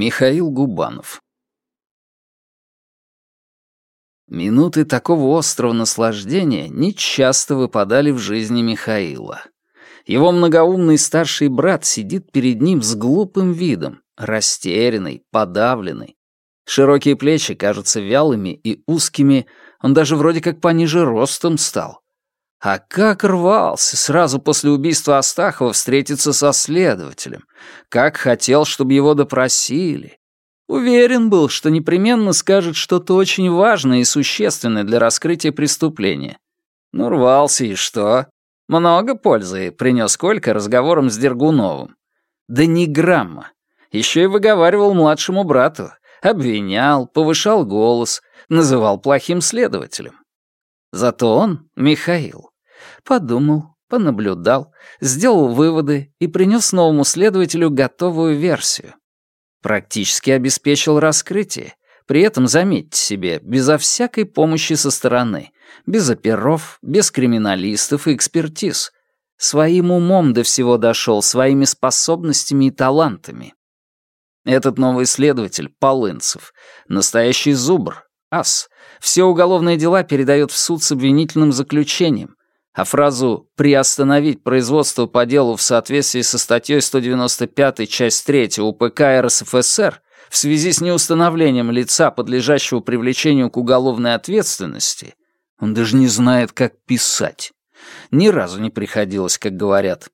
Михаил Губанов Минуты такого острого наслаждения нечасто выпадали в жизни Михаила. Его многоумный старший брат сидит перед ним с глупым видом, растерянный, подавленный. Широкие плечи кажутся вялыми и узкими, он даже вроде как пониже ростом стал. А как рвался сразу после убийства Астахова встретиться со следователем. Как хотел, чтобы его допросили. Уверен был, что непременно скажет что-то очень важное и существенное для раскрытия преступления. Ну, рвался и что? Много пользы принес Колька разговором с Дергуновым. Да ни грамма. Еще и выговаривал младшему брату. Обвинял, повышал голос, называл плохим следователем. Зато он, Михаил, подумал, понаблюдал, сделал выводы и принес новому следователю готовую версию. Практически обеспечил раскрытие, при этом, заметьте себе, безо всякой помощи со стороны, без оперов, без криминалистов и экспертиз. Своим умом до всего дошел, своими способностями и талантами. Этот новый следователь, Полынцев, настоящий зубр, ас, все уголовные дела передает в суд с обвинительным заключением, а фразу «приостановить производство по делу в соответствии со статьей 195 часть 3 УПК РСФСР в связи с неустановлением лица, подлежащего привлечению к уголовной ответственности, он даже не знает, как писать. Ни разу не приходилось, как говорят.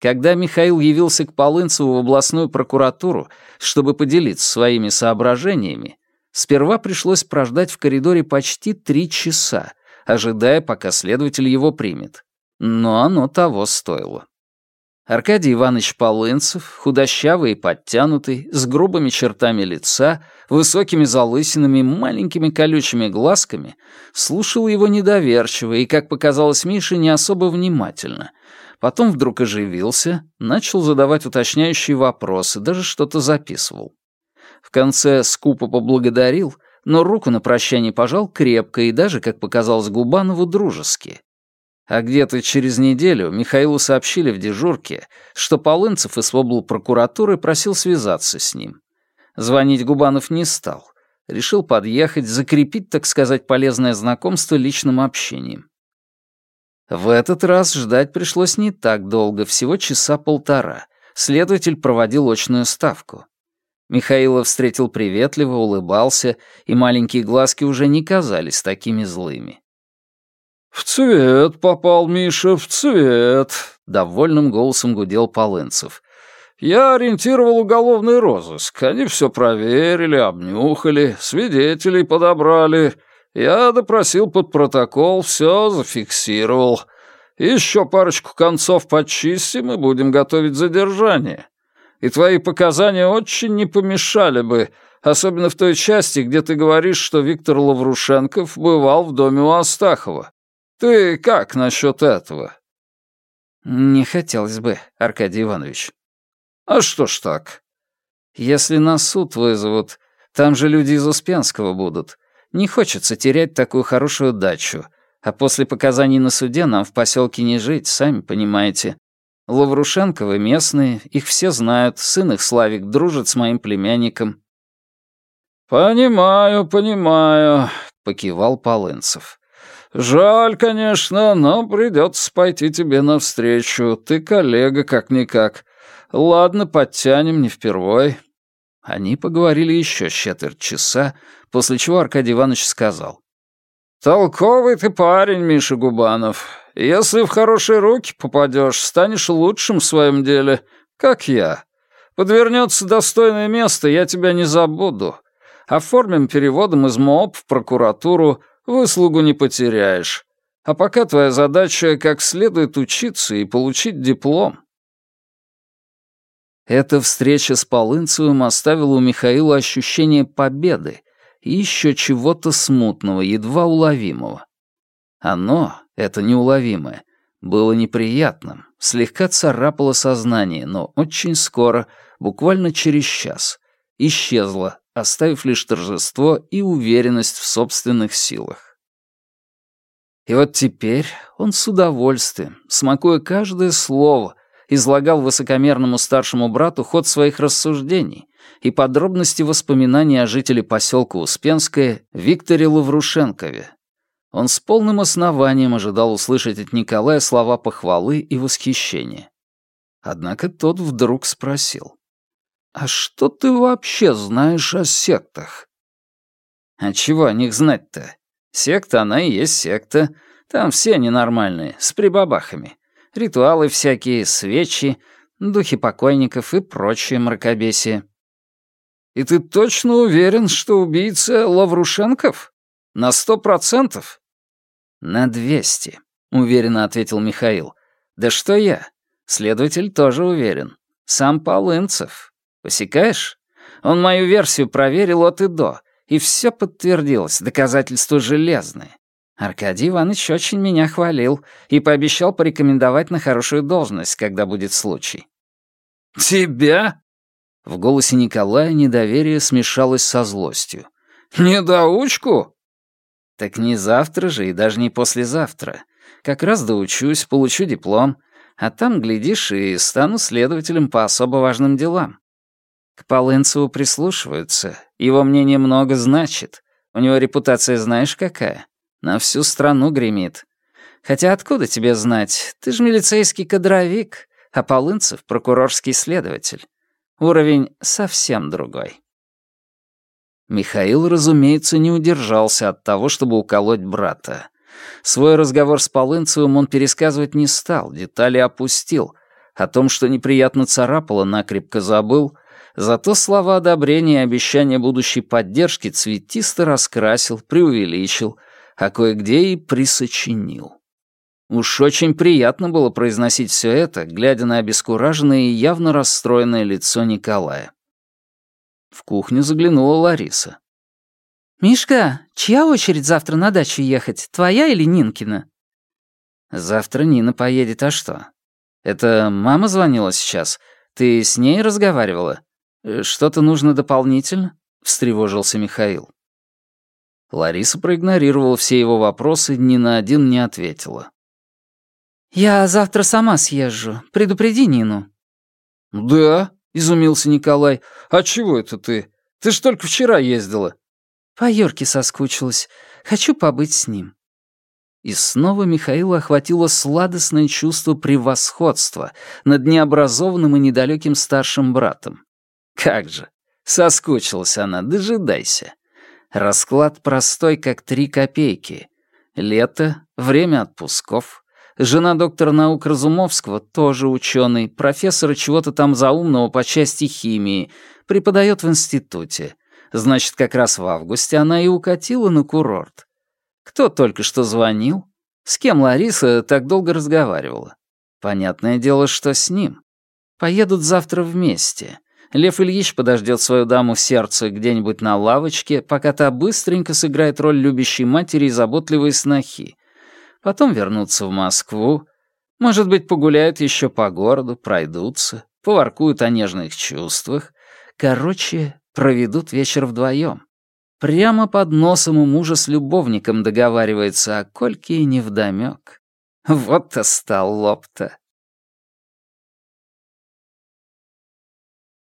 Когда Михаил явился к Полынцеву в областную прокуратуру, чтобы поделиться своими соображениями, сперва пришлось прождать в коридоре почти три часа, ожидая, пока следователь его примет. Но оно того стоило. Аркадий Иванович Полынцев, худощавый и подтянутый, с грубыми чертами лица, высокими залысинами, маленькими колючими глазками, слушал его недоверчиво и, как показалось Мише, не особо внимательно. Потом вдруг оживился, начал задавать уточняющие вопросы, даже что-то записывал. В конце скупо поблагодарил — но руку на прощание пожал крепко и даже, как показалось Губанову, дружески. А где-то через неделю Михаилу сообщили в дежурке, что Полынцев из облпрокуратуры просил связаться с ним. Звонить Губанов не стал. Решил подъехать, закрепить, так сказать, полезное знакомство личным общением. В этот раз ждать пришлось не так долго, всего часа полтора. Следователь проводил очную ставку. Михаила встретил приветливо, улыбался, и маленькие глазки уже не казались такими злыми. «В цвет попал, Миша, в цвет», — довольным голосом гудел Полынцев. «Я ориентировал уголовный розыск. Они все проверили, обнюхали, свидетелей подобрали. Я допросил под протокол, все зафиксировал. Еще парочку концов подчистим и будем готовить задержание и твои показания очень не помешали бы, особенно в той части, где ты говоришь, что Виктор Лаврушенков бывал в доме у Астахова. Ты как насчет этого?» «Не хотелось бы, Аркадий Иванович». «А что ж так?» «Если на суд вызовут, там же люди из Успенского будут. Не хочется терять такую хорошую дачу, а после показаний на суде нам в поселке не жить, сами понимаете. Лаврушенковы местные, их все знают, сын их Славик дружит с моим племянником». «Понимаю, понимаю», — покивал Полынцев. «Жаль, конечно, но придется пойти тебе навстречу. Ты коллега как-никак. Ладно, подтянем, не впервой». Они поговорили еще четверть часа, после чего Аркадий Иванович сказал. «Толковый ты парень, Миша Губанов. Если в хорошие руки попадешь, станешь лучшим в своем деле, как я. Подвернется достойное место, я тебя не забуду. Оформим переводом из МОП в прокуратуру, выслугу не потеряешь. А пока твоя задача как следует учиться и получить диплом». Эта встреча с Полынцевым оставила у Михаила ощущение победы и еще чего-то смутного, едва уловимого. Оно, это неуловимое, было неприятным, слегка царапало сознание, но очень скоро, буквально через час, исчезло, оставив лишь торжество и уверенность в собственных силах. И вот теперь он с удовольствием, смакуя каждое слово, излагал высокомерному старшему брату ход своих рассуждений, и подробности воспоминаний о жителе поселка Успенское Викторе Лаврушенкове. Он с полным основанием ожидал услышать от Николая слова похвалы и восхищения. Однако тот вдруг спросил. «А что ты вообще знаешь о сектах?» «А чего о них знать-то? Секта, она и есть секта. Там все ненормальные, с прибабахами. Ритуалы всякие, свечи, духи покойников и прочее мракобесие». «И ты точно уверен, что убийца Лаврушенков? На сто процентов?» «На двести», — уверенно ответил Михаил. «Да что я? Следователь тоже уверен. Сам Полынцев. Посекаешь? Он мою версию проверил от и до, и все подтвердилось, доказательства железные. Аркадий Иванович очень меня хвалил и пообещал порекомендовать на хорошую должность, когда будет случай. «Тебя?» В голосе Николая недоверие смешалось со злостью. «Недоучку?» «Так не завтра же и даже не послезавтра. Как раз доучусь, получу диплом, а там, глядишь, и стану следователем по особо важным делам. К Полынцеву прислушиваются, его мнение много значит. У него репутация знаешь какая? На всю страну гремит. Хотя откуда тебе знать? Ты же милицейский кадровик, а Полынцев — прокурорский следователь. Уровень совсем другой. Михаил, разумеется, не удержался от того, чтобы уколоть брата. Свой разговор с Полынцевым он пересказывать не стал, детали опустил. О том, что неприятно царапало, накрепко забыл, зато слова одобрения и обещания будущей поддержки цветисто раскрасил, преувеличил, а кое-где и присочинил. Уж очень приятно было произносить все это, глядя на обескураженное и явно расстроенное лицо Николая. В кухню заглянула Лариса. «Мишка, чья очередь завтра на дачу ехать, твоя или Нинкина?» «Завтра Нина поедет, а что? Это мама звонила сейчас? Ты с ней разговаривала? Что-то нужно дополнительно?» — встревожился Михаил. Лариса проигнорировала все его вопросы, ни на один не ответила. «Я завтра сама съезжу. Предупреди Нину». «Да?» — изумился Николай. «А чего это ты? Ты ж только вчера ездила». «По Юрке соскучилась. Хочу побыть с ним». И снова Михаила охватило сладостное чувство превосходства над необразованным и недалеким старшим братом. Как же, соскучилась она, дожидайся. Расклад простой, как три копейки. Лето, время отпусков, Жена доктора наук Разумовского, тоже ученый, профессора чего-то там заумного по части химии, преподает в институте. Значит, как раз в августе она и укатила на курорт. Кто только что звонил? С кем Лариса так долго разговаривала? Понятное дело, что с ним. Поедут завтра вместе. Лев Ильич подождет свою даму сердца где-нибудь на лавочке, пока та быстренько сыграет роль любящей матери и заботливой снохи потом вернутся в Москву, может быть, погуляют еще по городу, пройдутся, поворкуют о нежных чувствах. Короче, проведут вечер вдвоем. Прямо под носом у мужа с любовником договаривается, а Кольке и невдомёк. Вот-то стал лоб-то.